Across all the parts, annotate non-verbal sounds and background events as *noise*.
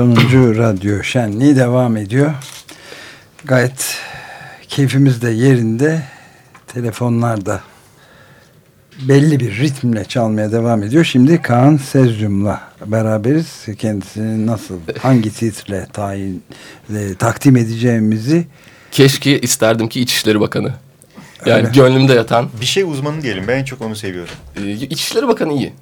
Evet 10. Radyo Şenliği devam ediyor. Gayet keyfimiz de yerinde. Telefonlar da belli bir ritmle çalmaya devam ediyor. Şimdi Kaan Sezyum'la beraberiz. Kendisini nasıl, hangi titre tayin, e, takdim edeceğimizi Keşke isterdim ki İçişleri Bakanı. Yani Öyle. gönlümde yatan Bir şey uzmanı diyelim. Ben en çok onu seviyorum. e, İçişleri Bakanı iyi.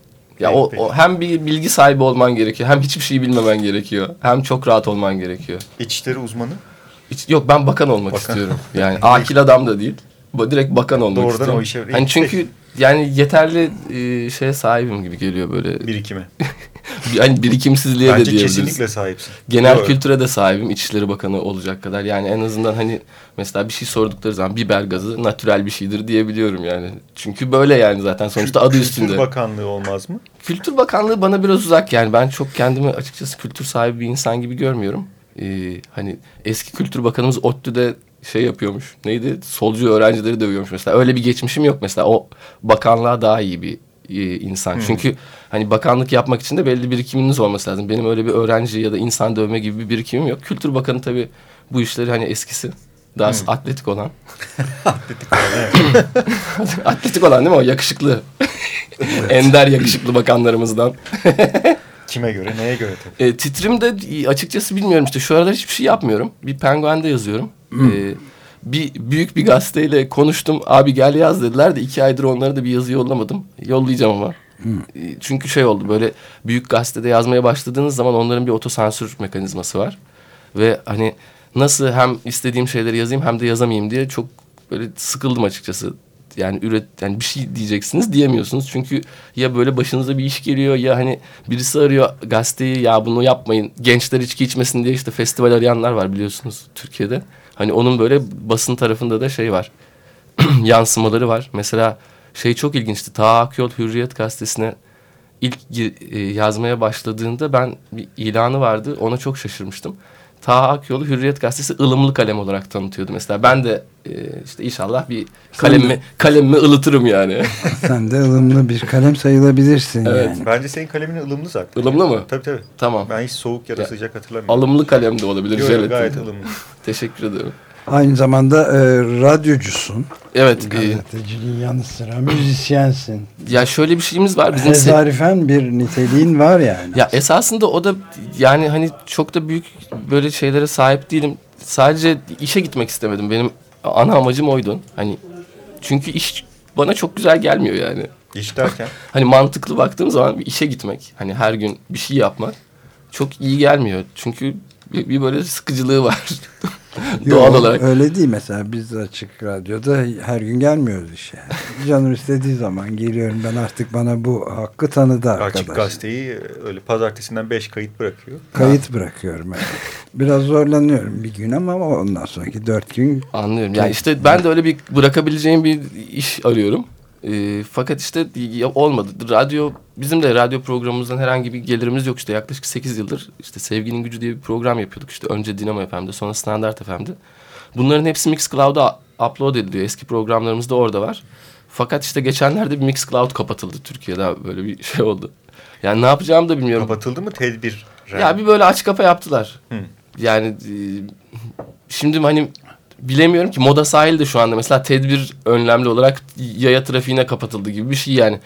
Ya Peki, o, peki. o hem bir bilgi sahibi olman gerekiyor, hem hiçbir şeyi bilmemen gerekiyor, hem çok rahat olman gerekiyor. İçişleri uzmanı. Hiç, yok ben bakan olmak Bakan. istiyorum. *laughs* Yani akil adam da değil. Direkt bakan olmak Doğrudan istiyorum. o işe- Hani çünkü yani yeterli e, şeye sahibim gibi geliyor böyle. Birikime. *laughs* *laughs* Yani birikimsizliğe de Bence diyebiliriz. kesinlikle sahipsin. Genel Doğru. kültüre de sahibim. İçişleri Bakanı olacak kadar. Yani en azından hani mesela bir şey sordukları zaman biber gazı natürel bir şeydir diyebiliyorum yani. Çünkü böyle yani zaten sonuçta adı Kültür üstünde. Bakanlığı olmaz mı? Kültür Bakanlığı bana biraz uzak yani. Ben çok kendimi açıkçası kültür sahibi bir insan gibi görmüyorum. Ee, hani eski Kültür Bakanımız ODTÜ'de şey yapıyormuş. Neydi? Solcu öğrencileri dövüyormuş mesela. Öyle bir geçmişim yok mesela. O bakanlığa daha iyi bir e, insan. Çünkü hani bakanlık yapmak için de belli birikiminiz olması lazım. Benim öyle bir öğrenci ya da insan dövme gibi bir birikimim yok. Kültür Bakanı tabii bu işleri hani eskisi daha atletik olan. *laughs* *laughs* atletik olan değil mi o? Yakışıklı. Ender yakışıklı bakanlarımızdan. *laughs* Kime göre, neye göre tabii. E, titrim de açıkçası bilmiyorum işte şu aralar hiçbir şey yapmıyorum. Bir penguende yazıyorum. E, bir büyük bir gazeteyle konuştum. Abi gel yaz dediler de iki aydır onlara da bir yazı yollamadım. Yollayacağım ama. E, çünkü şey oldu böyle büyük gazetede yazmaya başladığınız zaman onların bir otosansür mekanizması var. Ve hani nasıl hem istediğim şeyleri yazayım hem de yazamayayım diye çok böyle sıkıldım açıkçası. Yani üret yani bir şey diyeceksiniz diyemiyorsunuz. Çünkü ya böyle başınıza bir iş geliyor ya hani birisi arıyor gazeteyi ya bunu yapmayın. Gençler içki içmesin diye işte festival arayanlar var biliyorsunuz Türkiye'de. Hani onun böyle basın tarafında da şey var. *clears throat* yansımaları var. Mesela şey çok ilginçti. Ta Akyol Hürriyet gazetesine ilk e, yazmaya başladığında ben bir ilanı vardı. Ona çok şaşırmıştım. Taha Akyol'u Hürriyet Gazetesi ılımlı kalem olarak tanıtıyordu. Mesela ben de e, işte inşallah bir kalemimi, kalemimi ılıtırım yani. *laughs* sen de ılımlı bir kalem sayılabilirsin Evet. yani. Bence senin kalemin ılımlı zaten. Ilımlı mı? Tabii tabii. Tamam. Ben hiç soğuk ya da sıcak hatırlamıyorum. Alımlı kalem de olabilir. Yok, gayet ılımlı. *laughs* Teşekkür ederim. Aynı zamanda e, radyocusun. Evet. e, Gazeteciliğin yanı sıra müzisyensin. ya şöyle bir şeyimiz var. Bizim Hezarifen bir niteliğin var yani. Ya esasında o da yani hani çok da büyük böyle şeylere sahip değilim. Sadece işe gitmek istemedim. Benim ana amacım oydu. Hani çünkü iş bana çok güzel gelmiyor yani. İş derken. *laughs* Hani mantıklı baktığım zaman bir işe gitmek, hani her gün bir şey yapmak çok iyi gelmiyor. Çünkü bir, bir böyle sıkıcılığı var. *laughs* Doğal Yok, olarak. Öyle değil mesela biz açık radyoda her gün gelmiyoruz işe. Canım istediği zaman geliyorum ben artık bana bu hakkı tanıdı Açık arkadaş. gazeteyi e, öyle pazartesinden beş kayıt bırakıyor. Kayıt bırakıyorum. evet. Biraz zorlanıyorum bir gün ama ondan sonraki dört gün Anlıyorum. Yani işte ben de öyle bir bırakabileceğim bir iş arıyorum. Ee, fakat işte ya- olmadı. Radyo bizim de radyo programımızdan herhangi bir gelirimiz yok işte yaklaşık 8 yıldır işte Sevginin Gücü diye bir program yapıyorduk işte önce Dinamo FM'de sonra Standart FM'de. Bunların hepsi Mixcloud'a upload ediliyor. Eski programlarımız da orada var. Fakat işte geçenlerde bir Mixcloud kapatıldı Türkiye'de böyle bir şey oldu. Yani ne yapacağımı da bilmiyorum. Kapatıldı mı tedbir? Ya bir böyle aç kapa yaptılar. Hı. Yani e, şimdi hani bilemiyorum ki Moda sahil de şu anda mesela tedbir önlemli olarak yaya trafiğine kapatıldı gibi bir şey yani.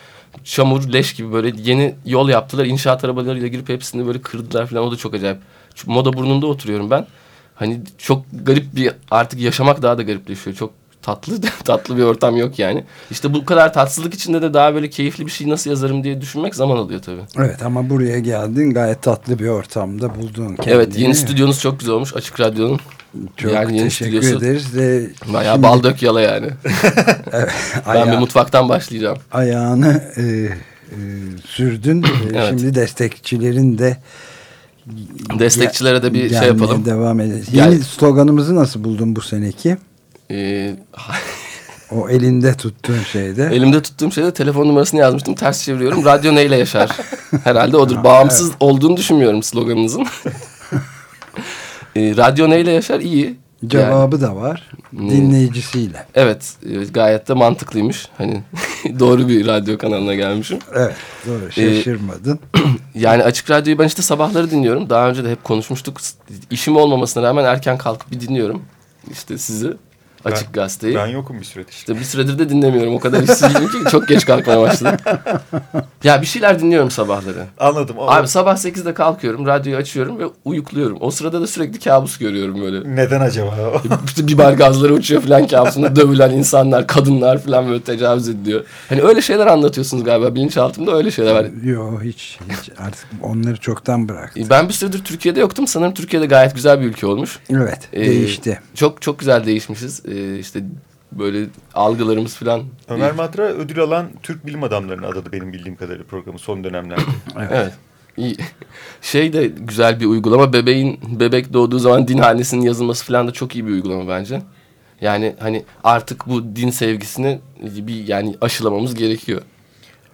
Çamur, leş gibi böyle yeni yol yaptılar. İnşaat arabalarıyla girip hepsini böyle kırdılar falan. O da çok acayip. Moda burnunda oturuyorum ben. Hani çok garip bir artık yaşamak daha da garipleşiyor. Çok tatlı *laughs* tatlı bir ortam yok yani. İşte bu kadar tatsızlık içinde de daha böyle keyifli bir şey nasıl yazarım diye düşünmek zaman alıyor tabii. Evet ama buraya geldin gayet tatlı bir ortamda buldun kendini. Evet yeni stüdyonuz çok güzel olmuş Açık Radyo'nun. Çok yani yeni teşekkür stüdyosu ederiz. De bayağı şimdi bal dök yala yani. *laughs* ben aya- bir mutfaktan başlayacağım. ayağını e, e, sürdün. E, *clears throat* Evet. Şimdi destekçilerin de Destekçilere de bir şey yapalım. devam edelim. Yeni sloganımızı nasıl buldun bu seneki? Ee, o elinde tuttuğun şeyde. *laughs* Elimde tuttuğum şeyde telefon numarasını yazmıştım. Ters çeviriyorum. Radyo neyle yaşar? *laughs* Herhalde odur. Bağımsız evet. olduğunu düşünmüyorum sloganınızın. *laughs* e, radyo neyle yaşar? İyi. Cevabı yani, da var. Dinleyicisiyle. Evet. Gayet de mantıklıymış. Hani doğru bir radyo kanalına gelmişim. Evet. Doğru. Şaşırmadın. Ee, *clears throat* yani açık radyoyu ben işte sabahları dinliyorum. Daha önce de hep konuşmuştuk. İşim olmamasına rağmen erken kalkıp bir dinliyorum. İşte sizi. Açık ben, gazeteyi. Ben yokum bir süredir. İşte bir süredir de dinlemiyorum. O kadar işsizim ki çok geç kalkmaya başladım. *laughs* ya bir şeyler dinliyorum sabahları. Anladım. Ama... Abi sabah 8'de kalkıyorum, radyoyu açıyorum ve uyukluyorum. O sırada da sürekli kabus görüyorum böyle. Neden acaba? işte biber gazları uçuyor falan kabusunda *laughs* dövülen insanlar, kadınlar falan böyle tecavüz ediliyor. Hani öyle şeyler anlatıyorsunuz galiba. Bilinçaltımda öyle şeyler var. Yok hiç, hiç. Artık onları çoktan bıraktım. Ben bir süredir Türkiye'de yoktum. Sanırım Türkiye'de gayet güzel bir ülke olmuş. Evet, ee, değişti. Çok çok güzel değişmişiz. Ee, işte böyle algılarımız falan. Ömer Madra ödül alan Türk bilim adamlarının adı benim bildiğim kadarıyla programı son dönemlerde. *clears throat* evet. evet. İyi. Şey de güzel bir uygulama. Bebeğin bebek doğduğu zaman din hanesinin yazılması falan da çok iyi bir uygulama bence. Yani hani artık bu din sevgisini bir yani aşılamamız gerekiyor.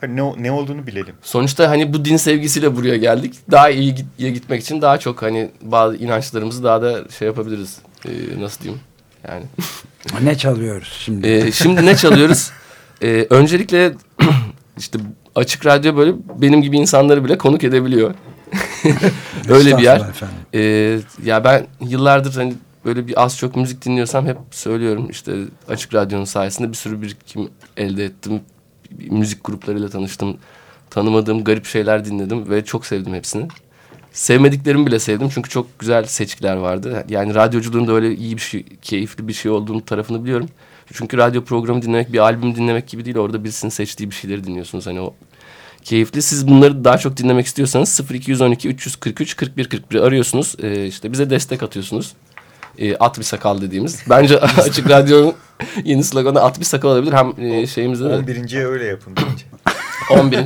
Hani ne, ne olduğunu bilelim. Sonuçta hani bu din sevgisiyle buraya geldik. Daha iyi gitmek için daha çok hani bazı inançlarımızı daha da şey yapabiliriz. Ee, nasıl diyeyim? Yani. *laughs* ne çalıyoruz şimdi? Ee, şimdi ne çalıyoruz? *laughs* Ee, öncelikle *clears throat* işte açık radyo böyle benim gibi insanları bile konuk edebiliyor. *laughs* Öyle bir yer. Ee, ya ben yıllardır hani böyle bir az çok müzik dinliyorsam hep söylüyorum. İşte açık radyonun sayesinde bir sürü birikim elde ettim. Müzik gruplarıyla tanıştım. Tanımadığım garip şeyler dinledim ve çok sevdim hepsini. Sevmediklerimi bile sevdim çünkü çok güzel seçkiler vardı. Yani radyoculuğun da öyle iyi bir şey, keyifli bir şey olduğunu tarafını biliyorum. Çünkü radyo programı dinlemek bir albüm dinlemek gibi değil. Orada birisinin seçtiği bir şeyleri dinliyorsunuz. Hani o keyifli. Siz bunları daha çok dinlemek istiyorsanız 0212 343 41 41 arıyorsunuz. Ee, işte bize destek atıyorsunuz. Ee, at bir sakal dediğimiz. Bence *laughs* açık radyonun yeni sloganı at bir sakal olabilir. Hem e, şeyimizde de. 11. öyle yapın bence. 11.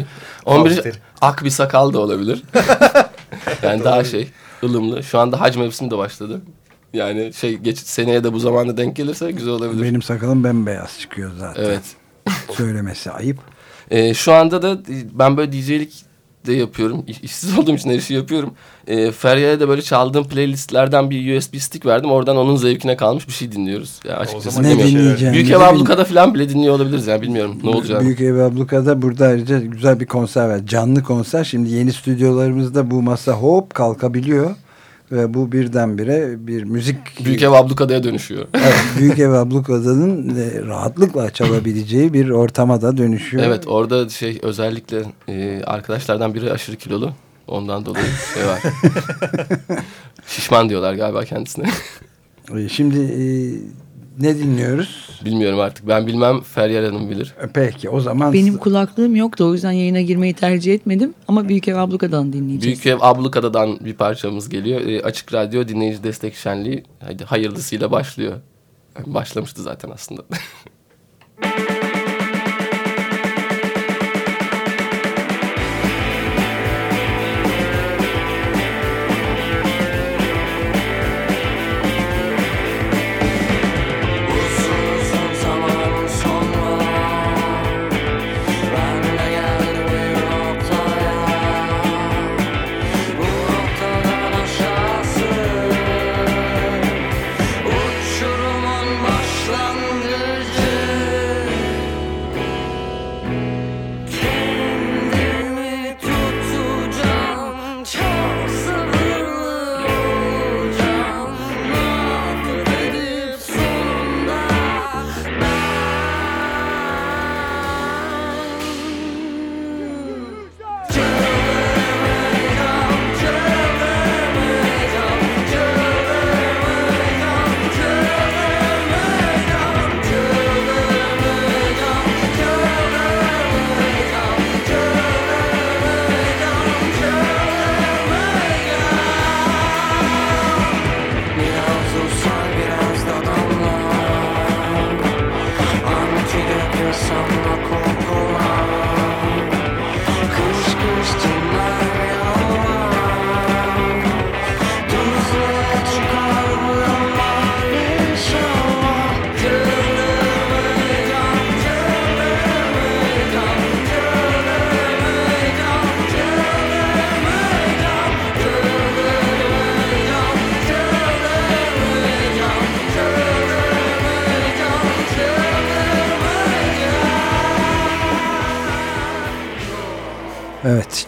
11. ak bir sakal da olabilir. *laughs* *laughs* yani daha şey ılımlı. Şu anda hac mevsimi de başladı. Yani şey geç seneye de bu zamanda denk gelirse güzel olabilir. Benim sakalım bembeyaz çıkıyor zaten. Evet. Söylemesi ayıp. Ee, şu anda da ben böyle DJ'lik de yapıyorum. İşsiz olduğum için her işi yapıyorum. E, Feryal'e de böyle çaldığım playlistlerden bir USB stick verdim. Oradan onun zevkine kalmış bir şey dinliyoruz. Yani açıkçası ne dinleyeceğim? Büyük Ev Abluka'da falan bile dinliyor olabiliriz yani bilmiyorum ne olacak. Büyük Ev Abluka'da burada ayrıca güzel bir konser var. Canlı konser. Şimdi yeni stüdyolarımızda bu masa hop kalkabiliyor. Ve bu birdenbire bir müzik... *laughs* Büyük ev ablukadaya dönüşüyor. *laughs* Evet, büyük ev ablukadanın e, rahatlıkla çalabileceği bir ortama da dönüşüyor. Evet orada şey özellikle e, arkadaşlardan biri aşırı kilolu. Ondan dolayı şey var. *laughs* Şişman diyorlar galiba kendisine. E, şimdi e, ne dinliyoruz? Bilmiyorum artık. Ben bilmem Feryal Hanım bilir. E, peki o zaman... Benim kulaklığım yoktu o yüzden yayına girmeyi tercih etmedim. Ama Büyük Ev Abluka'dan dinleyeceğiz. Büyük Ev Abluka'dan bir parçamız geliyor. E, Açık Radyo Dinleyici Destek Şenliği hadi hayırlısıyla başlıyor. başlamıştı zaten aslında. *laughs*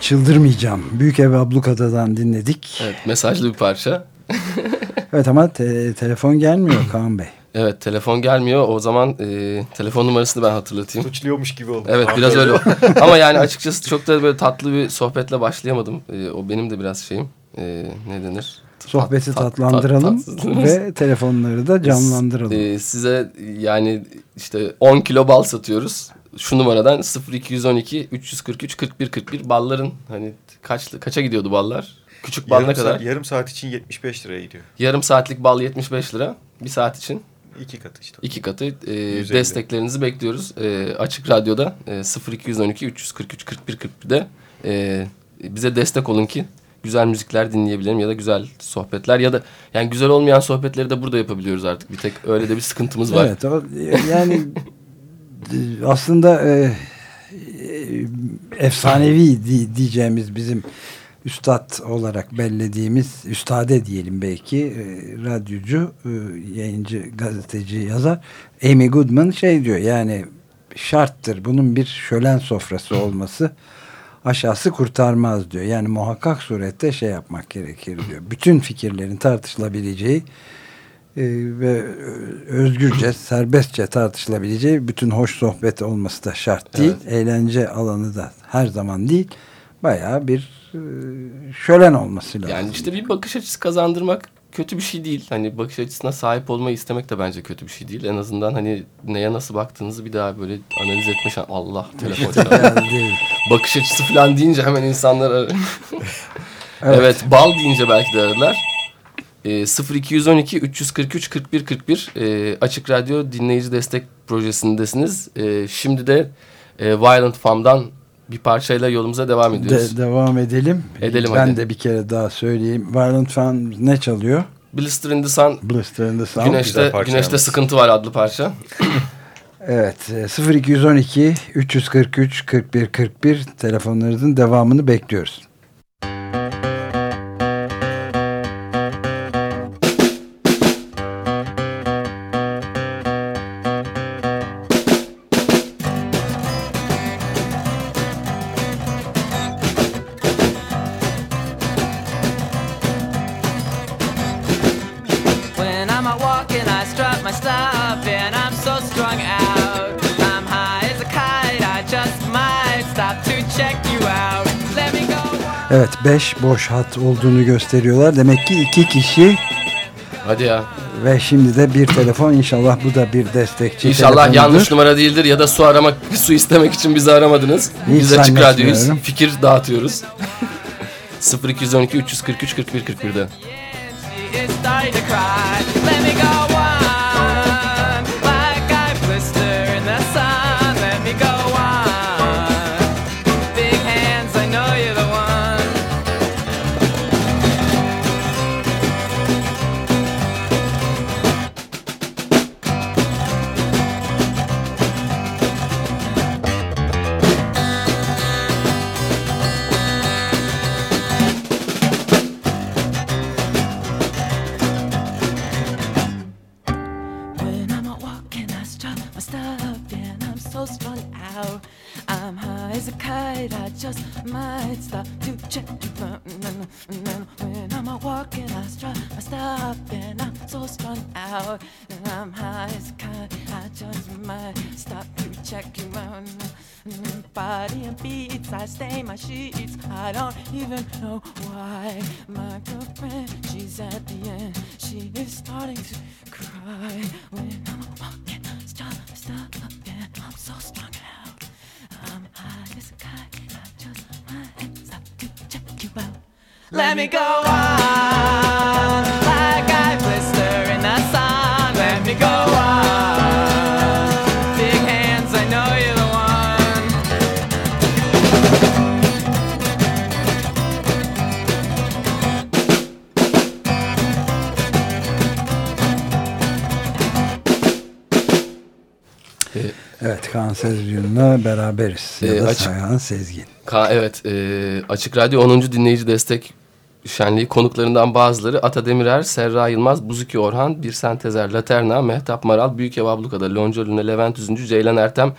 çıldırmayacağım. Büyük Ev Ablukada'dan dinledik. Evet mesajlı bir parça. *laughs* Evet ama te telefon gelmiyor *clears throat* Kaan Bey. Evet telefon gelmiyor. O zaman e, telefon numarasını ben hatırlatayım. Suçluyormuş gibi oldu. Evet biraz öyle. *laughs* Ama yani açıkçası çok da böyle tatlı bir sohbetle başlayamadım. E, o benim de biraz şeyim. E, ne denir? Sohbeti Tat- tat- tatlandıralım tatsızlığımız. ve telefonları da *laughs* canlandıralım. E, size yani işte 10 kilo bal satıyoruz. Şu numaradan 0212 343 41 41 balların hani kaç kaça gidiyordu ballar? Küçük bal Yarım, ne kadar? saat, yarım saat için 75 liraya gidiyor. Yarım saatlik bal 75 lira. Bir saat için İki katı işte. iki katı. E, 150. desteklerinizi bekliyoruz. E, açık Radyo'da e, 0212 343 41 41'de e, bize destek olun ki güzel müzikler dinleyebilelim ya da güzel sohbetler ya da yani güzel olmayan sohbetleri de burada yapabiliyoruz artık. Bir tek öyle de bir sıkıntımız var. Evet o, yani *laughs* aslında e, e, efsanevi di- diyeceğimiz bizim üstad olarak bellediğimiz üstade diyelim belki e, radyocu, e, yayıncı, gazeteci, yazar Amy Goodman şey diyor yani şarttır bunun bir şölen sofrası olması aşağısı kurtarmaz diyor. Yani muhakkak surette şey yapmak gerekir diyor. Bütün fikirlerin tartışılabileceği ve özgürce, serbestçe tartışılabileceği bütün hoş sohbet olması da şart değil. Eğlence alanı da her zaman değil. Bayağı bir e, şölen olması lazım. Yani işte bir bakış açısı kazandırmak kötü bir şey değil. Hani bakış açısına sahip olmayı istemek de bence kötü bir şey değil. En azından hani neye nasıl baktığınızı bir daha böyle analiz etme şan- Allah telefon *laughs* bakış açısı falan deyince hemen insanlar arar. *laughs* *laughs* Evet. evet. bal deyince belki de aradılar. E, 0212 343 41 41 e, Açık Radyo Dinleyici Destek Projesi'ndesiniz. E, şimdi de e, Violent Farm'dan bir parçayla yolumuza devam ediyoruz. de, devam edelim. Edelim ben hadi. de bir kere daha söyleyeyim. Violent Fan ne çalıyor? Blister in the Sun Blister in the güzel Güneşte, güneşte yalnız. sıkıntı var adlı parça. *coughs* Evet e, 0212 343 41 41 telefonlarınızın devamını bekliyoruz. 5 boş hat olduğunu gösteriyorlar. Demek ki iki kişi Hadi ya. ve şimdi de bir telefon. İnşallah bu da bir destekçi İnşallah telefonudur. yanlış numara değildir ya da su aramak, su istemek için bizi aramadınız. Hiç Biz açık radyoyuz. Fikir dağıtıyoruz. 0212 343 41 41'de. Let me go on like I blister in the sun. Let me go on. Big hands, I know you're the one. Evet Kaan Sezgin'le beraberiz. Ya Ee, da açık- Sayhan Sezgin. Ka evet, e, Açık Radyo 10. Dinleyici Destek Şenliği konuklarından bazıları Ata Demirer, Serra Yılmaz, Buzuki Orhan, Bir Tezer, Laterna, Mehtap Maral, Büyük Ev Ablukada, Lonca Lüne, Levent Üzüncü, Ceylan Ertem,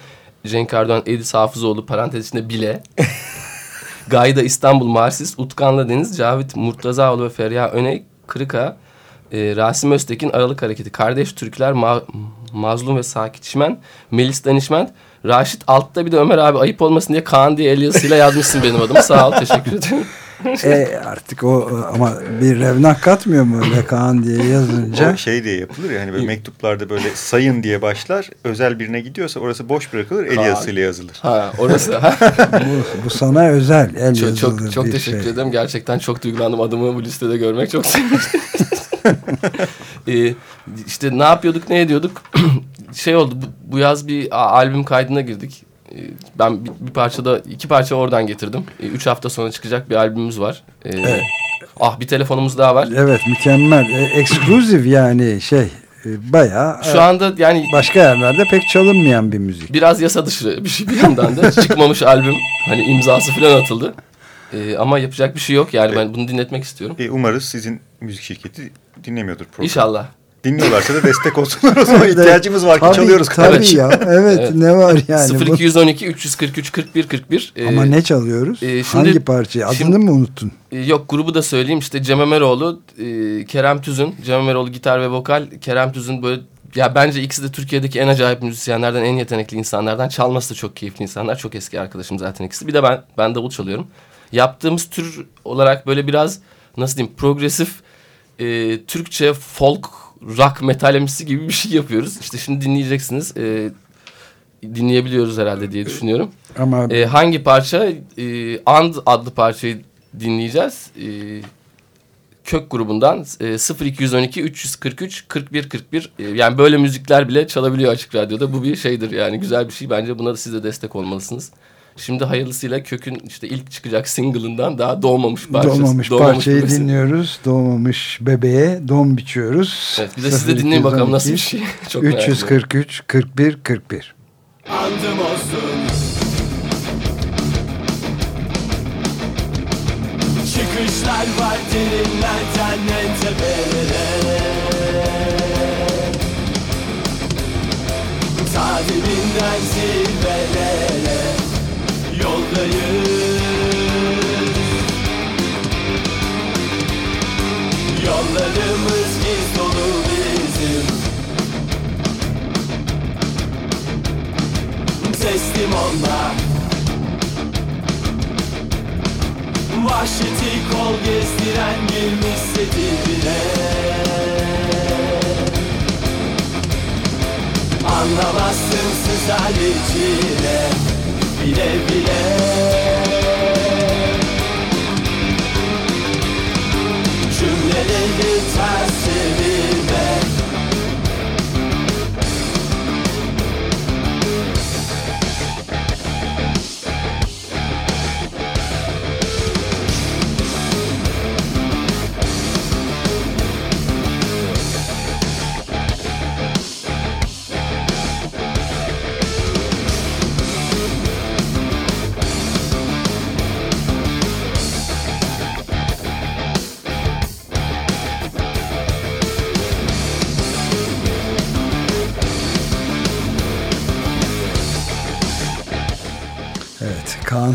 Cenk Erdoğan, Edis Hafızoğlu, parantez içinde bile. *laughs* Gayda İstanbul Marsis, Utkanlı Deniz, Cavit Murtazaoğlu ve Feriha Öney, Kırıka, e, Rasim Öztekin, Aralık Hareketi, Kardeş Türkler, Ma Mazlum ve Sakitçmen, Melis Danişment, Raşit altta bir de Ömer abi ayıp olmasın diye Kaan diye el yazısıyla yazmışsın benim adımı. Sağ ol, teşekkür ederim. *laughs* e, artık o ama bir revnak katmıyor mu Kaan diye yazınca? O şey diye yapılır ya hani böyle mektuplarda böyle sayın diye başlar. Özel birine gidiyorsa orası boş bırakılır el yazısıyla yazılır. Ha orası. Ha. *laughs* bu, bu sana özel el çok çok, çok teşekkür şey. ederim. Gerçekten çok duygulandım adımı bu listede görmek çok *laughs* sevindim. ee, *laughs* işte ne yapıyorduk ne ediyorduk *clears throat* şey oldu bu, bu yaz bir a- albüm kaydına girdik. Ee, ben bir, bir parçada iki parça oradan getirdim. Ee, üç hafta sonra çıkacak bir albümümüz var. Ee, Ah bir telefonumuz daha var. Evet mükemmel. E, exclusive yani şey e, bayağı Şu e, anda yani başka yerlerde pek çalınmayan bir müzik. biraz yasa dışı bir şey bir yandan da *laughs* çıkmamış albüm hani imzası falan atıldı. Ee, ama yapacak bir şey yok yani ben bunu dinletmek istiyorum. E, umarız sizin müzik şirketi dinlemiyordur programı. İnşallah. Dinliyorlarsa da destek olsunlar o zaman *laughs* ihtiyacımız var ki Tabii, çalıyoruz Tabii ya. Evet, Evet. ne var yani. bu- 0212 343 41 41. Ee, Ama ne çalıyoruz? e, şimdi- Hangi parçayı? Adını şimdi- mı unuttun? e, yok grubu da söyleyeyim işte Cem Ömeroğlu, e, Kerem Tüzün, Cem Ömeroğlu gitar ve vokal, Kerem Tüzün böyle ya bence ikisi de Türkiye'deki en acayip müzisyenlerden, en yetenekli insanlardan. Çalması da çok keyifli insanlar. Çok eski arkadaşım zaten ikisi. Bir de ben ben davul çalıyorum. Yaptığımız tür olarak böyle biraz nasıl diyeyim progresif e, Türkçe folk rock metalemsi gibi bir şey yapıyoruz. İşte şimdi dinleyeceksiniz. E, dinleyebiliyoruz herhalde diye düşünüyorum. Ama E, hangi parça? E, And adlı parçayı dinleyeceğiz. E, Kök grubundan e, 0212 343 41 41 e, yani böyle müzikler bile çalabiliyor açık radyoda. Bu bir şeydir yani güzel bir şey bence buna da siz de destek olmalısınız. Şimdi hayırlısıyla Kök'ün işte ilk çıkacak single'ından daha doğmamış parçası. doğmamış, parçayı bebesi. dinliyoruz. Doğmamış bebeğe don biçiyoruz. Evet bir de siz de dinleyin bakalım nasıl bir şey. *laughs* Çok merak ediyorum. 343 41 41. Andım olsun Çıkışlar var derinlerden en tepelere Ta dibinden zirvelere Yoldayız Yollarımız bizim. Teslim olma Vahşeti kol gezdiren girmişse dibine Anlamazsın sızar içine Bile bile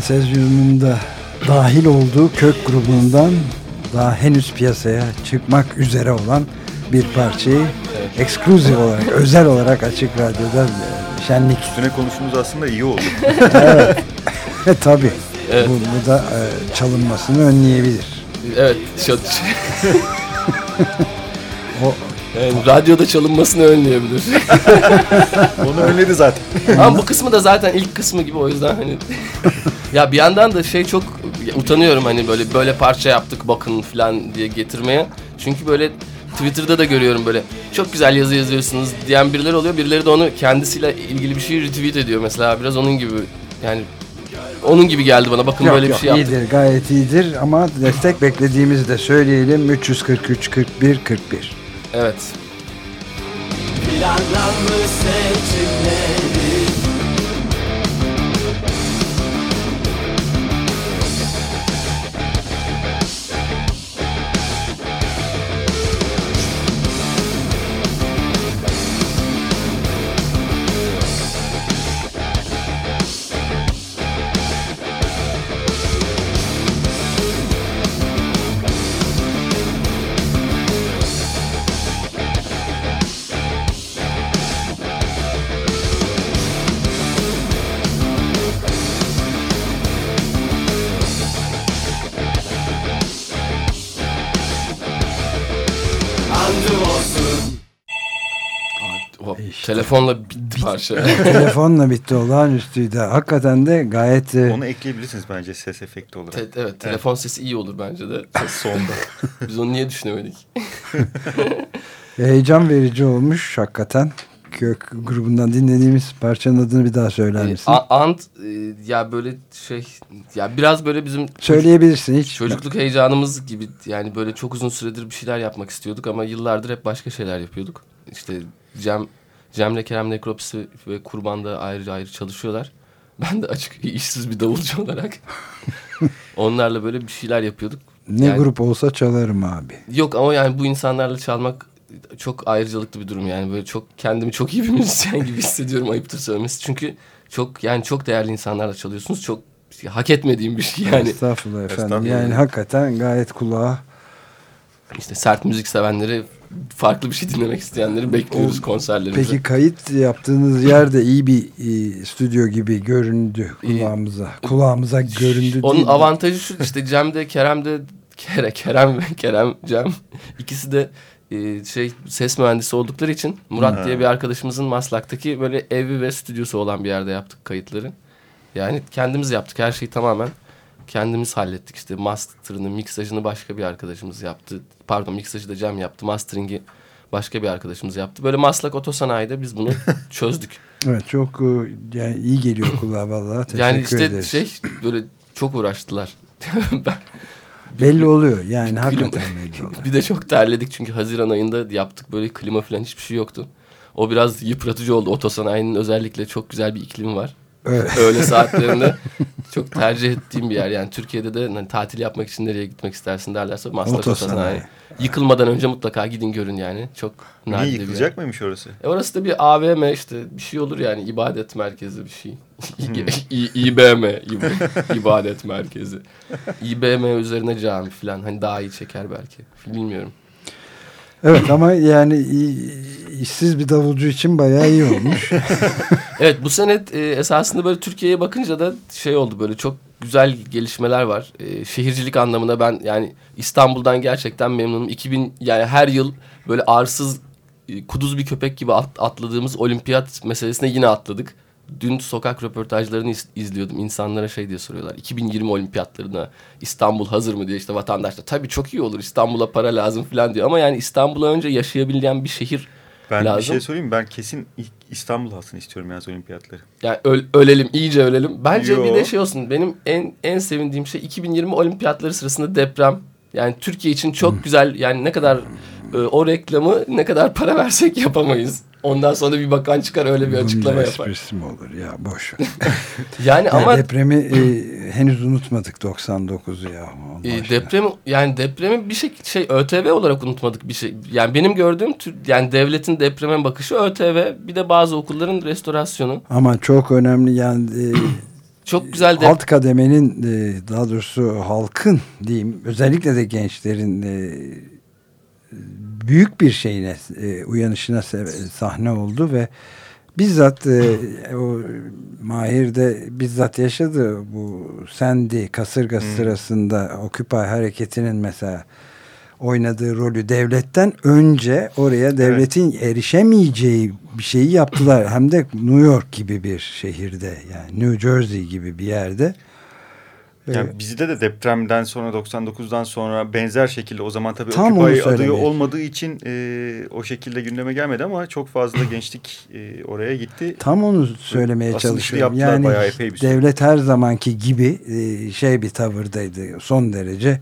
Evet, Kaan Sezyum'un da dahil olduğu kök grubundan daha henüz piyasaya çıkmak üzere olan bir parçayı eksklusif olarak, özel olarak Açık Radyo'da e, şenlik. Üstüne konuştuğumuz aslında iyi oldu. *laughs* *laughs* Tabii. Evet. Bu, bu da e, çalınmasını önleyebilir. Evet. *laughs* O yani radyoda çalınmasını önleyebilir. Onu önledi zaten. Ama bu kısmı da zaten ilk kısmı gibi o yüzden hani ya bir yandan da şey çok utanıyorum hani böyle böyle parça yaptık bakın falan diye getirmeye. Çünkü böyle Twitter'da da görüyorum böyle çok güzel yazı yazıyorsunuz diyen birileri oluyor. Birileri de onu kendisiyle ilgili bir şey retweet ediyor mesela biraz onun gibi yani onun gibi geldi bana bakın yok, böyle bir yok, şey yaptık. iyidir, gayet iyidir ama destek beklediğimizi de söyleyelim. 343 41 41. Evet. Planlanmış seçimleri Telefonla bitti parça. *laughs* Telefonla bitti olağanüstüydü. Hakikaten de gayet e, Onu ekleyebilirsiniz bence ses efekti olarak. Te- evet telefon sesi iyi olur bence de. Sonda. *laughs* Biz onu niye düşünemedik? *laughs* heyecan verici olmuş hakikaten. Kök grubundan dinlediğimiz parçanın adını bir daha söyler Ee, misin? A- Ant e, ya böyle şey ya biraz böyle bizim Söyleyebilirsin hiç. çocukluk heyecanımız gibi yani böyle çok uzun süredir bir şeyler yapmak istiyorduk ama yıllardır hep başka şeyler yapıyorduk. İşte Cem Cem'le Kerem Nekropsi ve Kurban'da ayrı ayrı çalışıyorlar. Ben de açık *laughs* işsiz bir davulcu olarak *laughs* onlarla böyle bir şeyler yapıyorduk. Ne Yani- grup olsa çalarım abi. Yok ama yani bu insanlarla çalmak çok ayrıcalıklı bir durum yani böyle çok kendimi çok iyi bir müzisyen gibi hissediyorum ayıptır söylemesi çünkü çok yani çok değerli insanlarla çalıyorsunuz çok hak etmediğim bir şey yani Estağfurullah efendim. Estağfurullah. Yani hakikaten gayet kulağa işte sert müzik sevenleri farklı bir şey dinlemek isteyenleri bekliyoruz konserlerimize. Peki kayıt yaptığınız yerde iyi bir e, stüdyo gibi göründü kulağımıza. Kulağımıza göründü Onun avantajı şu işte Cem'de Kerem'de Kere, Kerem ve Kerem Cem ikisi de e, şey ses mühendisi oldukları için Murat Ha. diye bir arkadaşımızın Maslak'taki böyle evi ve stüdyosu olan bir yerde yaptık kayıtları. Yani kendimiz yaptık her şeyi tamamen kendimiz hallettik işte master'ını, miksajını başka bir arkadaşımız yaptı. Pardon miksajı da Cem yaptı, mastering'i başka bir arkadaşımız yaptı. Böyle Maslak Otosanayi'de biz bunu *laughs* çözdük. Evet çok e, yani iyi geliyor kulağa vallahi. Teşekkür yani işte ederiz. şey böyle çok uğraştılar. *laughs* ben, Belli oluyor yani hakikaten belli oluyor. *laughs* Bir de çok terledik çünkü Haziran ayında yaptık böyle klima falan hiçbir şey yoktu. O biraz yıpratıcı oldu. Otosanayinin özellikle çok güzel bir iklimi var. Evet. *laughs* Öğle saatlerinde *laughs* çok tercih ettiğim bir yer. Yani Türkiye'de de hani, tatil yapmak için nereye gitmek istersin derlerse Maslak Otosanayi. Otosanayi. Yıkılmadan önce mutlaka gidin görün yani. Çok Niye nadide bir yer. yıkılacak mıymış orası? E orası da bir AVM işte bir şey olur yani ibadet merkezi bir şey. *laughs* İ- İBM İb- ibadet merkezi. İBM üzerine cami falan hani daha iyi çeker belki. Bilmiyorum. Evet ama yani işsiz bir davulcu için bayağı iyi olmuş. *laughs* Evet bu sene e, esasında böyle Türkiye'ye bakınca da şey oldu böyle çok güzel gelişmeler var. E, şehircilik anlamında ben yani İstanbul'dan gerçekten memnunum. 2000 yani her yıl böyle arsız e, kuduz bir köpek gibi at- atladığımız olimpiyat meselesine yine atladık. Dün sokak röportajlarını iz- izliyordum. İnsanlara şey diye soruyorlar. 2020 olimpiyatlarına İstanbul hazır mı diye işte vatandaş da tabii çok iyi olur İstanbul'a para lazım falan diyor. Ama yani İstanbul'a önce yaşayabilen bir şehir Ben lazım. bir şey söyleyeyim mi? Ben kesin İstanbul alsın istiyorum yaz olimpiyatları. Yani öl- ölelim, iyice ölelim. Bence Yo. bir de şey olsun. Benim en en sevindiğim şey 2020 olimpiyatları sırasında deprem. Yani Türkiye için çok güzel. Yani ne kadar e, o reklamı ne kadar para *laughs* versek yapamayız. Ondan sonra bir bakan çıkar öyle bir Bunun açıklama da yapar. esprisi mi olur ya boş. *laughs* Yani Yani ama depremi e, henüz unutmadık 99'u ya. E, aşkına. deprem yani depremi bir şey şey ÖTV olarak unutmadık bir şey. Yani benim gördüğüm yani devletin depreme bakışı ÖTV bir de bazı okulların restorasyonu. Ama çok önemli yani e, *clears throat* Çok güzel de alt kademenin e, daha doğrusu halkın diyeyim özellikle de gençlerin e, büyük bir şeyine e, uyanışına sahne oldu ve bizzat e, o Mahir de bizzat yaşadı bu Sandy kasırga sırasında Occupy hareketinin mesela oynadığı rolü devletten önce oraya devletin erişemeyeceği bir şeyi yaptılar. Hem de New York gibi bir şehirde yani New Jersey gibi bir yerde. Yani Ee, bizde de depremden sonra 99'dan sonra benzer şekilde o zaman tabii Tam Occupy adı olmadığı için e, o şekilde gündeme gelmedi ama çok fazla *clears throat* gençlik e, oraya gitti. Tam onu söylemeye işi çalışıyorum. Yani devlet her zamanki gibi e, şey bir tavırdaydı son derece.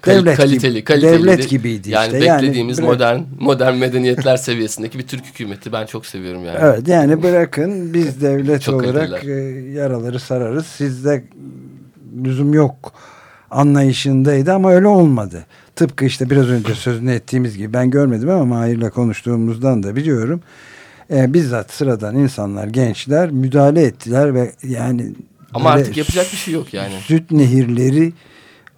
Kal- devlet kaliteli, gibi, kaliteli devlet gibiydi yani işte. beklediğimiz bırak- modern modern medeniyetler seviyesindeki bir Türk hükümeti ben çok seviyorum yani. Evet yani bırakın biz devlet Çok olarak kaliteliler. e, yaraları sararız. Sizde lüzum yok anlayışındaydı ama öyle olmadı. Tıpkı işte biraz önce sözünü ettiğimiz gibi ben görmedim ama Mahir'le konuştuğumuzdan da biliyorum. E, bizzat sıradan insanlar, gençler müdahale ettiler ve yani Ama artık yapacak bir şey yok yani. Süt nehirleri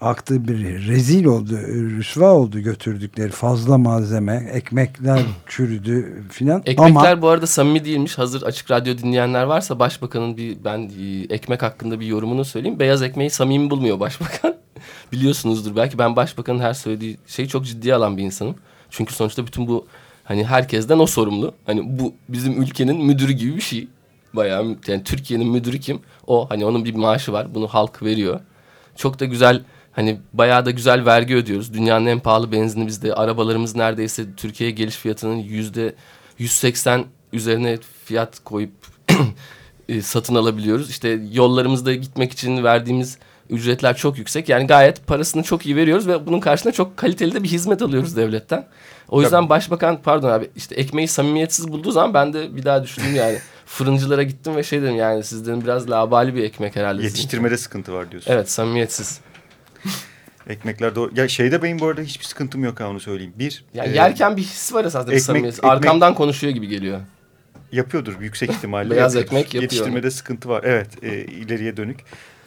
aktı bir rezil oldu, rüsva oldu götürdükleri fazla malzeme, ekmekler *clears throat* çürüdü filan. Ekmekler Ama bu arada samimi değilmiş. Hazır açık radyo dinleyenler varsa başbakanın bir ben e, ekmek hakkında bir yorumunu söyleyeyim. Beyaz ekmeği samimi bulmuyor başbakan. *laughs* Biliyorsunuzdur belki ben başbakanın her söylediği şeyi çok ciddiye alan bir insanım. Çünkü sonuçta bütün bu Hani herkesten o sorumlu. Hani bu bizim ülkenin müdürü gibi bir şey. Bayağı yani Türkiye'nin müdürü kim? O hani onun bir maaşı var. Bunu halk veriyor. Çok da güzel hani bayağı da güzel vergi ödüyoruz. Dünyanın en pahalı benzini bizde. Arabalarımız neredeyse Türkiye'ye geliş fiyatının yüzde 180 üzerine fiyat koyup *clears throat* e, satın alabiliyoruz. İşte yollarımızda gitmek için verdiğimiz ücretler çok yüksek. Yani gayet parasını çok iyi veriyoruz ve bunun karşılığında çok kaliteli de bir hizmet alıyoruz devletten. O yüzden Tabii. başbakan pardon abi işte ekmeği samimiyetsiz bulduğu zaman ben de bir daha düşündüm yani. *laughs* Fırıncılara gittim ve şey dedim yani sizden biraz labali bir ekmek herhalde. sizin. Yetiştirmede sıkıntı var diyorsun. Evet samimiyetsiz. *laughs* Ekmekler doğru. Ya şeyde benim bu arada hiçbir sıkıntım yok ha onu söyleyeyim. Bir, Yani e, yerken bir his var esasında ekmek- ekmek- Arkamdan konuşuyor gibi geliyor. yapıyordur yüksek *laughs* ihtimalle. Beyaz yapıyordur. ekmek yapıyor. Yetiştirmede sıkıntı var. Evet e, ileriye dönük.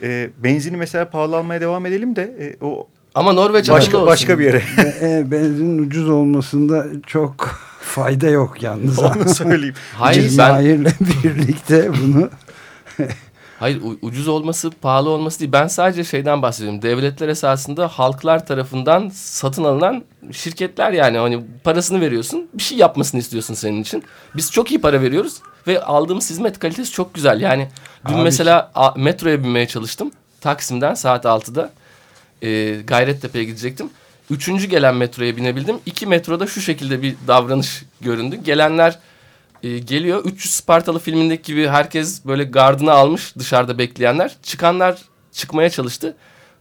E, benzini mesela pahalanmaya devam edelim de e, o Ama Norveç başka olsun. başka bir yere. E, benzin ucuz olmasında çok *laughs* fayda yok yalnız. Onu söyleyeyim. Hayır ben birlikte bunu Hayır ucuz olması pahalı olması değil. Ben sadece şeyden bahsediyorum. Devletler esasında halklar tarafından satın alınan şirketler yani. Hani parasını veriyorsun bir şey yapmasını istiyorsun senin için. Biz çok iyi para veriyoruz ve aldığımız hizmet kalitesi çok güzel. Yani dün Abi- mesela metroya binmeye çalıştım. Taksim'den saat 6'da e, Gayrettepe'ye gidecektim. Üçüncü gelen metroya binebildim. İki metroda şu şekilde bir davranış göründü. Gelenler e, geliyor. 300 Spartalı filmindeki gibi herkes böyle gardını almış dışarıda bekleyenler. Çıkanlar çıkmaya çalıştı.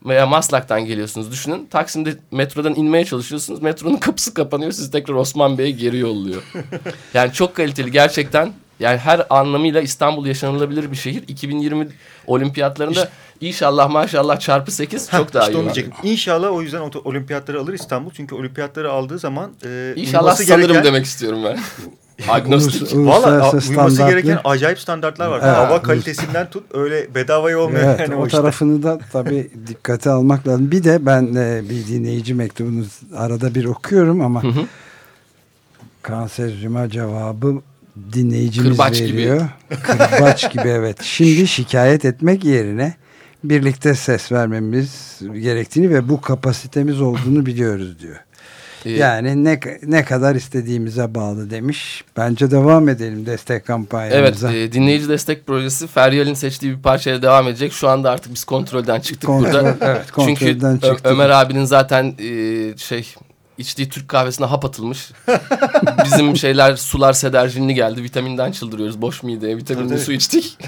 Veya Maslak'tan geliyorsunuz düşünün. Taksim'de metrodan inmeye çalışıyorsunuz. Metronun kapısı kapanıyor. Sizi tekrar Osman Bey'e geri yolluyor. *laughs* yani çok kaliteli gerçekten. Yani her anlamıyla İstanbul yaşanılabilir bir şehir. 2020 olimpiyatlarında inşallah maşallah çarpı 8 çok daha işte iyi diyecektim. İnşallah o yüzden olimpiyatları alır İstanbul. Çünkü olimpiyatları aldığı zaman e, İnşallah sanırım gereken- demek istiyorum ben. *laughs* Agnostik. Valla uyması gereken acayip standartlar var. Evet. Hava kalitesinden tut öyle bedavaya olmuyor Evet, yani o o işte. tarafını da tabii dikkate almak lazım. Bir de ben e, bir dinleyici mektubunu arada bir okuyorum ama Hı hı. cevabı dinleyicimiz Kırbaç gibi. veriyor. Kırbaç gibi evet. Şimdi şikayet etmek yerine birlikte ses vermemiz gerektiğini ve bu kapasitemiz olduğunu biliyoruz diyor. Ee, Yani ne ne kadar istediğimize bağlı demiş. Bence devam edelim destek Evet kampanyamıza. e, dinleyici destek projesi Feryal'in seçtiği bir parçaya devam edecek. Şu anda artık biz kontrolden çıktık Kontrol- burada. evet, Çünkü kontrolden Ö- çıktık. Ömer abinin zaten e, şey içtiği Türk kahvesine hap atılmış. *laughs* Bizim şeyler sular sederjinli geldi. Vitaminden çıldırıyoruz boş mideye. Vitaminli Tabii, su içtik.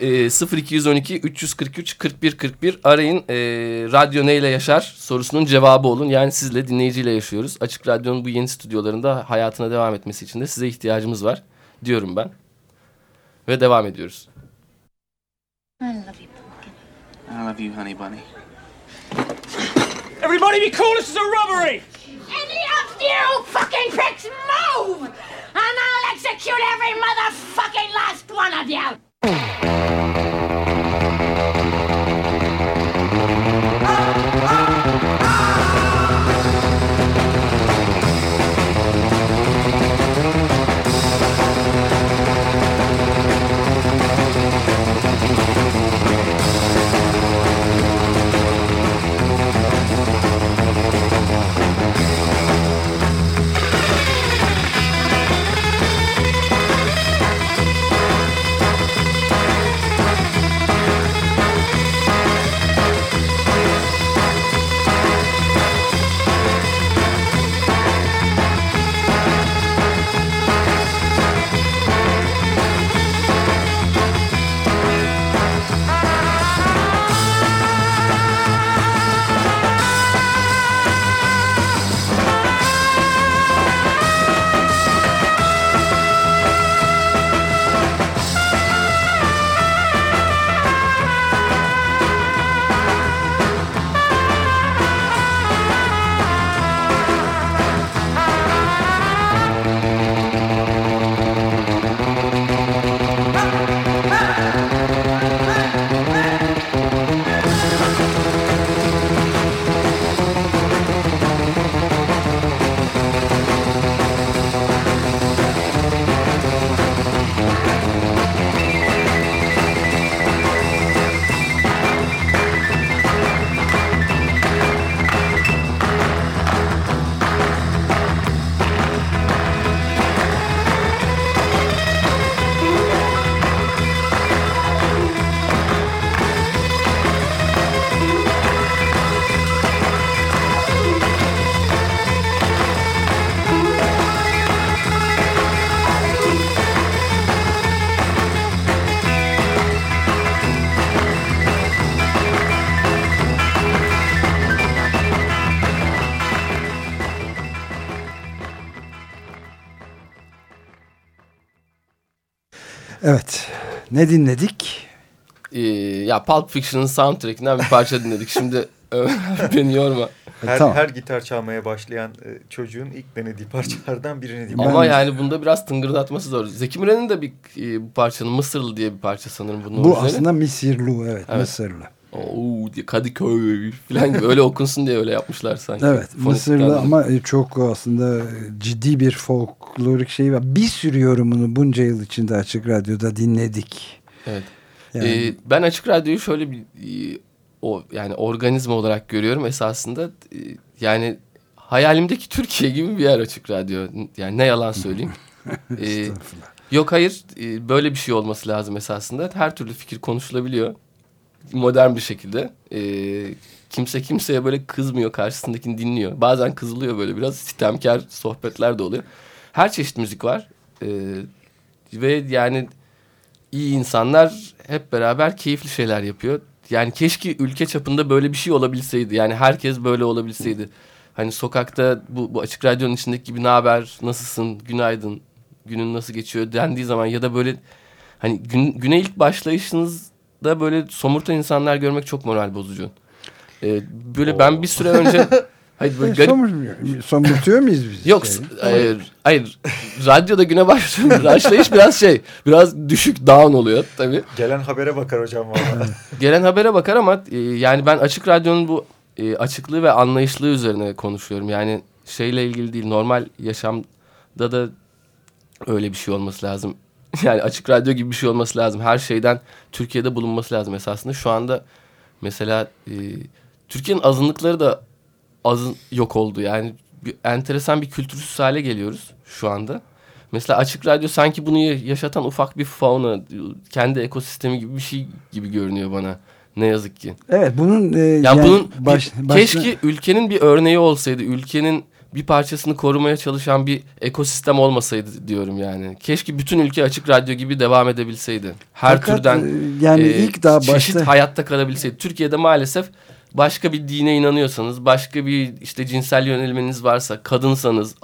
e, 0212 343 41 41 arayın. E, radyo neyle yaşar sorusunun cevabı olun. Yani sizle dinleyiciyle yaşıyoruz. Açık Radyo'nun bu yeni stüdyolarında hayatına devam etmesi için de size ihtiyacımız var diyorum ben. Ve devam ediyoruz. I love you, Pumpkin. I love you, honey bunny. Everybody be cool, this is a robbery! Any of you fucking pricks move! And I'll execute every motherfucking last one of you! Ne dinledik? Ee, ya Pulp Fiction'ın soundtrackinden bir parça dinledik. Şimdi *laughs* beni yorma. Her, tamam. her gitar çalmaya başlayan e, çocuğun ilk denediği parçalardan birini dinledik. Ama yani bunda biraz tıngırdatması zor. Zeki Müren'in de bir e, bu parçanın Mısırlı diye bir parça sanırım bunun Bu orijinali. aslında Mısırlı evet, Evet. Mısırlı. Oo Kadıköy falan gibi öyle okunsun diye öyle yapmışlar sanki. Evet Fonetik Mısırlı ama e, çok aslında ciddi bir folklorik şey var. Bir sürü yorumunu bunca yıl içinde Açık Radyo'da dinledik. Evet. Yani, Ee, ben Açık Radyo'yu şöyle bir e, o yani organizma olarak görüyorum esasında. E, yani hayalimdeki Türkiye gibi bir yer Açık Radyo. Yani ne yalan söyleyeyim. *laughs* Ee, yok hayır e, böyle bir şey olması lazım esasında. Her türlü fikir konuşulabiliyor. Modern bir şekilde. Ee, kimse kimseye böyle kızmıyor karşısındakini dinliyor. Bazen kızılıyor böyle biraz sitemkar sohbetler de oluyor. Her çeşit müzik var. Ee, ve yani iyi insanlar hep beraber keyifli şeyler yapıyor. Yani keşke ülke çapında böyle bir şey olabilseydi. Yani herkes böyle olabilseydi. Hani sokakta bu, bu açık radyonun içindeki gibi ne haber, nasılsın, günaydın, günün nasıl geçiyor dendiği zaman ya da böyle hani gün, güne ilk başlayışınızda böyle somurtan insanlar görmek çok moral bozucu. Ee, böyle ben bir süre önce *laughs* hayır böyle garip somur- somurtuyor muyuz biz? Yok Şey? hayır, hayır radyoda güne başlıyor. *laughs* Başlayış biraz şey biraz düşük down oluyor tabii. Gelen habere bakar hocam valla. *laughs* Gelen habere bakar ama e, yani ben açık radyonun bu e, açıklığı ve anlayışlığı üzerine konuşuyorum. Yani şeyle ilgili değil normal yaşamda da öyle bir şey olması lazım. *laughs* Yani açık radyo gibi bir şey olması lazım. Her şeyden Türkiye'de bulunması lazım esasında. Şu anda mesela e, Türkiye'nin azınlıkları da azın yok oldu. Yani bir, enteresan bir kültürsüz hale geliyoruz şu anda. Mesela açık radyo sanki bunu yaşatan ufak bir fauna, kendi ekosistemi gibi bir şey gibi görünüyor bana. Ne yazık ki. Evet bunun e, Yani, yani bunun baş- bir- başına- keşke ülkenin bir örneği olsaydı. Ülkenin bir parçasını korumaya çalışan bir ekosistem olmasaydı diyorum yani. Keşke bütün ülke açık radyo gibi devam edebilseydi. Her Fakat, türden e, yani e, ilk daha çeşit başta hayatta kalabilseydi. Türkiye'de maalesef başka bir dine inanıyorsanız, başka bir işte cinsel yöneliminiz varsa, kadınsanız,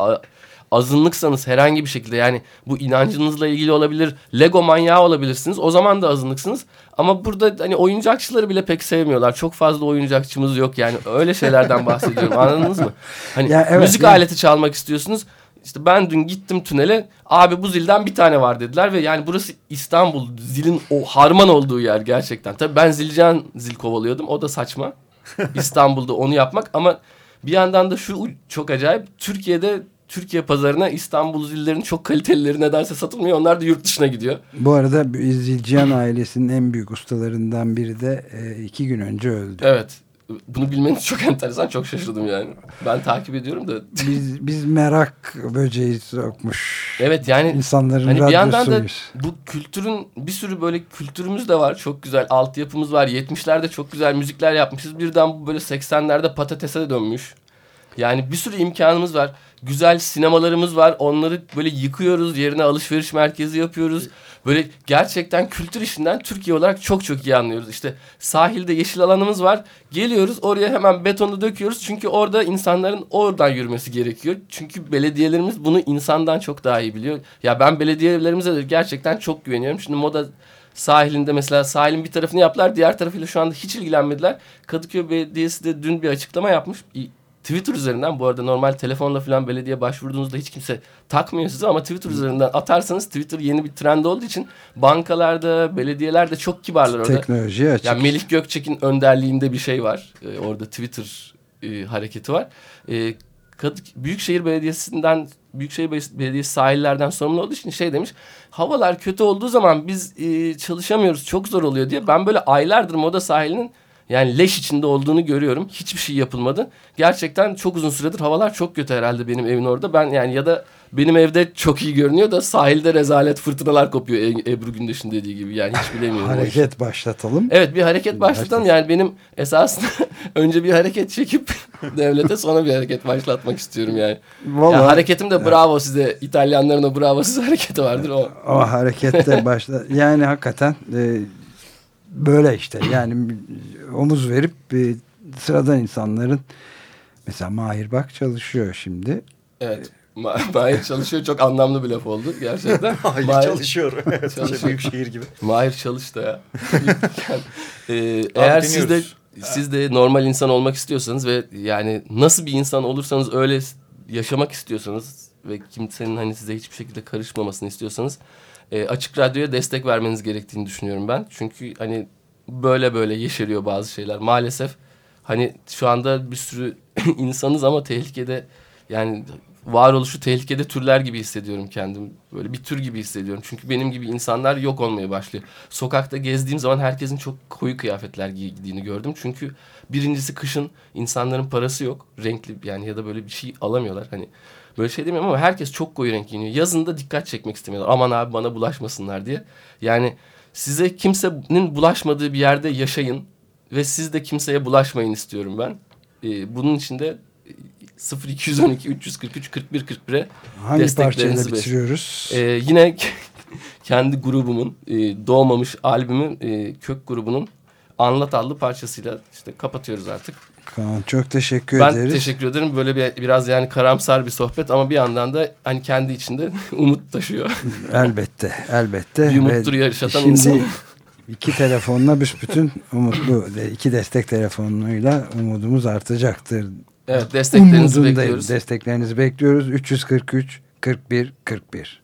azınlıksanız herhangi bir şekilde yani bu inancınızla ilgili olabilir, Lego manyağı olabilirsiniz. O zaman da azınlıksınız. Ama burada hani oyuncakçıları bile pek sevmiyorlar. Çok fazla oyuncakçımız yok yani. Öyle şeylerden *laughs* bahsediyorum. Anladınız mı? Hani Ya evet, müzik yani- aleti çalmak istiyorsunuz. İşte ben dün gittim tünele. Abi bu zilden bir tane var dediler ve yani burası İstanbul. Zilin o harman olduğu yer gerçekten. Tabii ben zilcan zil kovalıyordum. O da saçma. *laughs* İstanbul'da onu yapmak ama bir yandan da şu çok acayip. Türkiye'de Türkiye pazarına İstanbul zillerinin çok kalitelileri nedense satılmıyor. Onlar da yurt dışına gidiyor. bu arada Zilcihan ailesinin en büyük ustalarından biri de e, iki gün önce öldü. Evet. Bunu bilmeniz çok enteresan. Çok şaşırdım yani. Ben takip ediyorum da. Biz biz merak böceği sokmuş. Evet yani İnsanların Hani bir yandan da bu kültürün bir sürü böyle kültürümüz de var. Çok güzel altyapımız var. 70'lerde çok güzel müzikler yapmışız. Birden bu böyle 80'lerde patatese dönmüş. Yani bir sürü imkanımız var. Güzel sinemalarımız var. Onları böyle yıkıyoruz. Yerine alışveriş merkezi yapıyoruz. Böyle gerçekten kültür işinden Türkiye olarak çok çok iyi anlıyoruz. İşte sahilde yeşil alanımız var. Geliyoruz oraya hemen betonu döküyoruz. Çünkü orada insanların oradan yürümesi gerekiyor. Çünkü belediyelerimiz bunu insandan çok daha iyi biliyor. Ya ben belediyelerimize de gerçekten çok güveniyorum. Şimdi moda sahilinde mesela sahilin bir tarafını yaptılar. Diğer tarafıyla şu anda hiç ilgilenmediler. Kadıköy Belediyesi de dün bir açıklama yapmış. Twitter üzerinden bu arada normal telefonla falan belediye başvurduğunuzda hiç kimse takmıyor sizi ama Twitter üzerinden atarsanız Twitter yeni bir trend olduğu için bankalarda, belediyelerde çok kibarlar orada. Teknolojiye açık. Yani Melih Gökçek'in önderliğinde bir şey var. Ee, orada Twitter e, hareketi var. Ee, Kadık Büyükşehir Belediyesi'nden Büyükşehir Belediyesi sahillerden sorumlu olduğu için şey demiş. Havalar kötü olduğu zaman biz e, çalışamıyoruz. Çok zor oluyor diye. Ben böyle aylardır moda sahilinin yani leş içinde olduğunu görüyorum. Hiçbir şey yapılmadı. Gerçekten çok uzun süredir havalar çok kötü herhalde benim evin orada. Ben yani ya da benim evde çok iyi görünüyor da sahilde rezalet fırtınalar kopuyor E- Ebru Gündeş'in dediği gibi. Yani hiç bilemiyorum. Hareket başlatamım. Evet bir hareket başlatalım. Yani benim esasında *laughs* önce bir hareket çekip *laughs* devlete sonra bir hareket başlatmak istiyorum yani. Vallahi Yani hareketim de bravo size. İtalyanların o bravo size hareketi vardır o. o harekette başla. Yani hakikaten e, böyle işte. Yani omuz verip e, sıradan insanların mesela Mahir Bak çalışıyor şimdi. Evet. Ma- *laughs* Mahir çalışıyor çok anlamlı bir laf oldu gerçekten. *laughs* Hayır Mahir- çalışıyor. *laughs* Evet, Çalışıyor. büyük şehir gibi. Mahir çalış da ya. Ee, eğer siz de siz de normal insan olmak istiyorsanız ve yani nasıl bir insan olursanız öyle yaşamak istiyorsanız ve kimsenin hani size hiçbir şekilde karışmamasını istiyorsanız e, açık radyoya destek vermeniz gerektiğini düşünüyorum ben. Çünkü hani böyle böyle yeşeriyor bazı şeyler. Maalesef hani şu anda bir sürü *laughs* insanız ama tehlikede yani varoluşu tehlikede türler gibi hissediyorum kendim. Böyle bir tür gibi hissediyorum. Çünkü benim gibi insanlar yok olmaya başlıyor. Sokakta gezdiğim zaman herkesin çok koyu kıyafetler giydiğini gördüm. Çünkü birincisi kışın insanların parası yok. Renkli yani ya da böyle bir şey alamıyorlar. Hani böyle şey demiyorum ama herkes çok koyu renk giyiniyor. Yazında dikkat çekmek istemiyorlar. Aman abi bana bulaşmasınlar diye. Yani size kimsenin bulaşmadığı bir yerde yaşayın ve siz de kimseye bulaşmayın istiyorum ben. Ee, bunun için de e, 0212 343 41 41'e Hangi parçayla bitiriyoruz? Ee, yine *laughs* kendi grubumun e, doğmamış albümün e, kök grubunun Anlat adlı parçasıyla işte kapatıyoruz artık. Kaan çok teşekkür ben ederiz. teşekkür ederim. Böyle bir, biraz yani karamsar bir sohbet ama bir yandan da hani kendi içinde *laughs* umut taşıyor. *laughs* Elbette, elbette. Bir umuttur yaşatan şimdi insan. iki telefonla büsbütün umutlu, iki destek telefonuyla umudumuz artacaktır. Evet desteklerinizi Umudundayım. bekliyoruz. Desteklerinizi bekliyoruz. 343 41 41.